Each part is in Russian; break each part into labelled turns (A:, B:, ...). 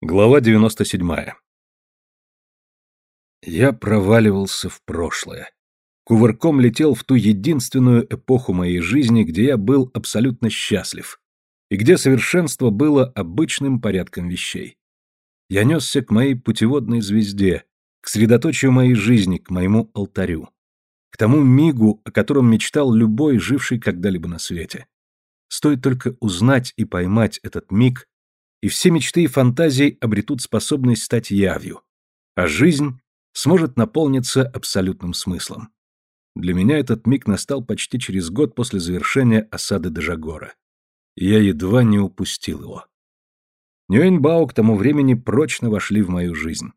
A: Глава 97. Я проваливался в прошлое. Кувырком летел в ту единственную эпоху моей жизни, где я был абсолютно счастлив, и где совершенство было обычным порядком вещей. Я несся к моей путеводной звезде, к средоточию моей жизни, к моему алтарю, к тому мигу, о котором мечтал любой, живший когда-либо на свете. Стоит только узнать и поймать этот миг, и все мечты и фантазии обретут способность стать явью, а жизнь сможет наполниться абсолютным смыслом. Для меня этот миг настал почти через год после завершения осады Дежагора. Я едва не упустил его. Нюэньбао к тому времени прочно вошли в мою жизнь.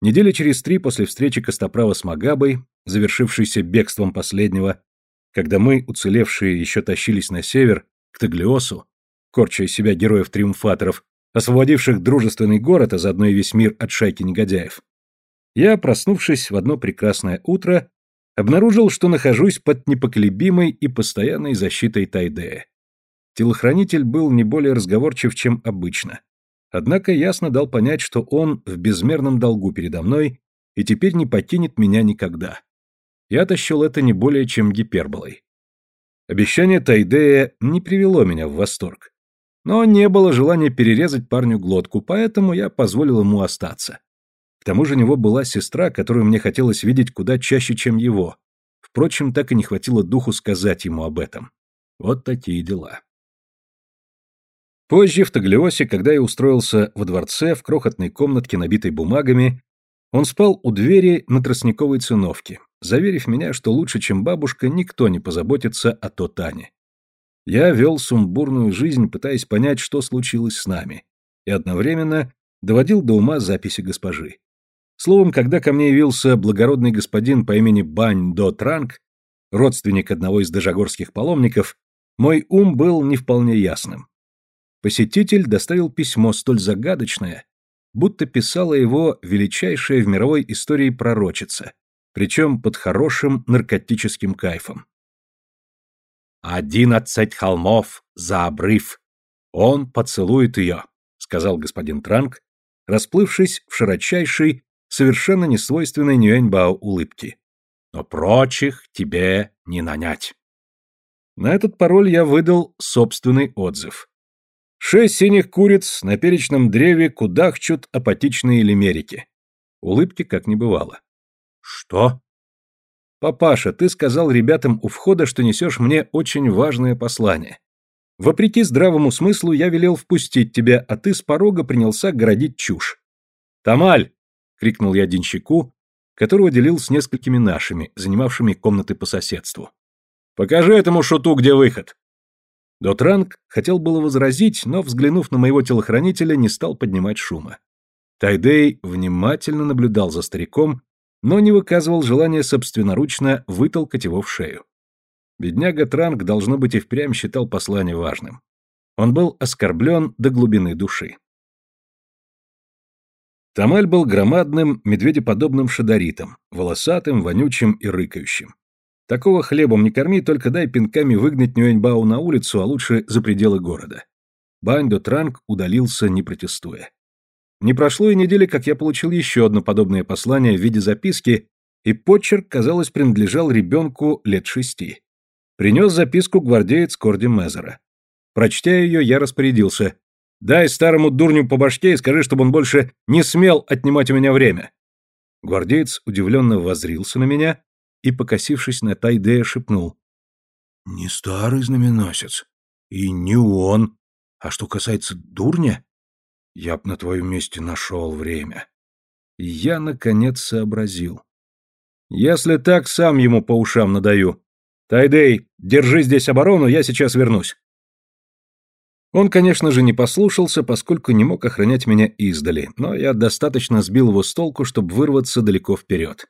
A: Недели через три после встречи Костоправа с Магабой, завершившейся бегством последнего, когда мы, уцелевшие, еще тащились на север, к Таглиосу, корча из себя героев-триумфаторов, освободивших дружественный город, а заодно и весь мир от шайки негодяев, я, проснувшись в одно прекрасное утро, обнаружил, что нахожусь под непоколебимой и постоянной защитой Тайдея. Телохранитель был не более разговорчив, чем обычно. Однако ясно дал понять, что он в безмерном долгу передо мной и теперь не покинет меня никогда. Я тащил это не более чем гиперболой. Обещание Тайдея не привело меня в восторг. Но не было желания перерезать парню глотку, поэтому я позволил ему остаться. К тому же у него была сестра, которую мне хотелось видеть куда чаще, чем его. Впрочем, так и не хватило духу сказать ему об этом. Вот такие дела. Позже, в Таглиосе, когда я устроился во дворце, в крохотной комнатке, набитой бумагами, он спал у двери на тростниковой циновке, заверив меня, что лучше, чем бабушка, никто не позаботится о то Тане. Я вел сумбурную жизнь, пытаясь понять, что случилось с нами, и одновременно доводил до ума записи госпожи. Словом, когда ко мне явился благородный господин по имени Бань До Транг, родственник одного из дежагорских паломников, мой ум был не вполне ясным. Посетитель доставил письмо столь загадочное, будто писала его величайшая в мировой истории пророчица, причем под хорошим наркотическим кайфом. «Одиннадцать холмов за обрыв. Он поцелует ее», — сказал господин Транк, расплывшись в широчайшей, совершенно несвойственной Нюэньбао улыбке. «Но прочих тебе не нанять». На этот пароль я выдал собственный отзыв. Шесть синих куриц на перечном древе кудахчут апатичные лимерики. Улыбки как не бывало. Что? Папаша, ты сказал ребятам у входа, что несешь мне очень важное послание. Вопреки здравому смыслу я велел впустить тебя, а ты с порога принялся городить чушь. Тамаль! крикнул я денщику, которого делил с несколькими нашими, занимавшими комнаты по соседству. Покажи этому шуту, где выход. Дотранг хотел было возразить, но, взглянув на моего телохранителя, не стал поднимать шума. Тайдей внимательно наблюдал за стариком, но не выказывал желания собственноручно вытолкать его в шею. Бедняга Транг, должно быть, и впрямь считал послание важным. Он был оскорблен до глубины души. Тамаль был громадным, медведеподобным шадаритом, волосатым, вонючим и рыкающим. Такого хлебом не корми, только дай пинками выгнать Нюэньбао на улицу, а лучше за пределы города. Бандо Транг удалился, не протестуя. Не прошло и недели, как я получил еще одно подобное послание в виде записки, и почерк, казалось, принадлежал ребенку лет шести. Принес записку гвардеец Корди Мезера. Прочтя ее, я распорядился. «Дай старому дурню по башке и скажи, чтобы он больше не смел отнимать у меня время». Гвардеец удивленно воззрился на меня и, покосившись на Тайдея, шепнул. «Не старый знаменосец. И не он. А что касается дурня, я б на твоем месте нашел время». Я, наконец, сообразил. «Если так, сам ему по ушам надаю. Тайдей, держи здесь оборону, я сейчас вернусь». Он, конечно же, не послушался, поскольку не мог охранять меня издали, но я достаточно сбил его с толку, чтобы вырваться далеко вперед.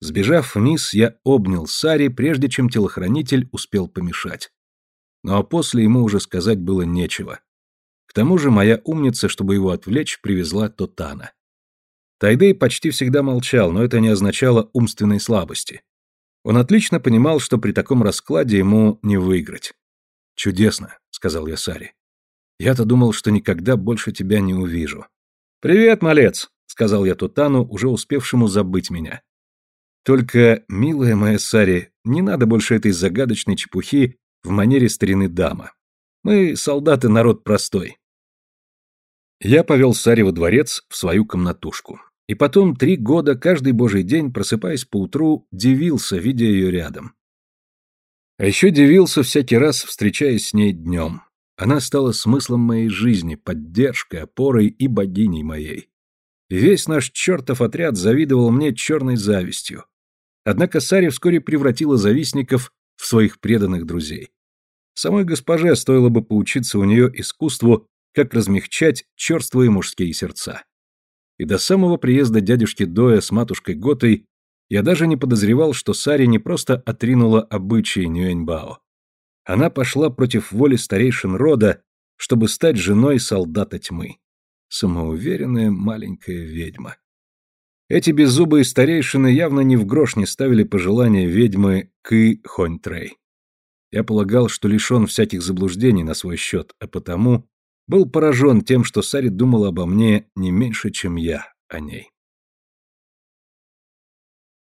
A: Сбежав вниз, я обнял Сари, прежде чем телохранитель успел помешать. Но после ему уже сказать было нечего. К тому же моя умница, чтобы его отвлечь, привезла Тотана. Тайдей почти всегда молчал, но это не означало умственной слабости. Он отлично понимал, что при таком раскладе ему не выиграть. «Чудесно», — сказал я Саре. «Я-то думал, что никогда больше тебя не увижу. «Привет, малец», — сказал я Тутану, уже успевшему забыть меня. «Только, милая моя Сари, не надо больше этой загадочной чепухи в манере старины дама. Мы, солдаты, народ простой». Я повел Сари во дворец в свою комнатушку. И потом три года, каждый божий день, просыпаясь поутру, дивился, видя ее рядом. А еще дивился всякий раз, встречаясь с ней днем. Она стала смыслом моей жизни, поддержкой, опорой и богиней моей. И весь наш чертов отряд завидовал мне черной завистью. Однако Сари вскоре превратила завистников в своих преданных друзей. Самой госпоже стоило бы поучиться у нее искусству, как размягчать черствые мужские сердца. И до самого приезда дядюшки Доя с матушкой Готой я даже не подозревал, что Сари не просто отринула обычаи Нюэньбао. Она пошла против воли старейшин рода, чтобы стать женой солдата тьмы. Самоуверенная маленькая ведьма. Эти беззубые старейшины явно ни в грош не ставили пожелания ведьмы Кы Хоньтрей. Я полагал, что лишен всяких заблуждений на свой счет, а потому был поражен тем, что Сари думала обо мне не меньше, чем я о ней.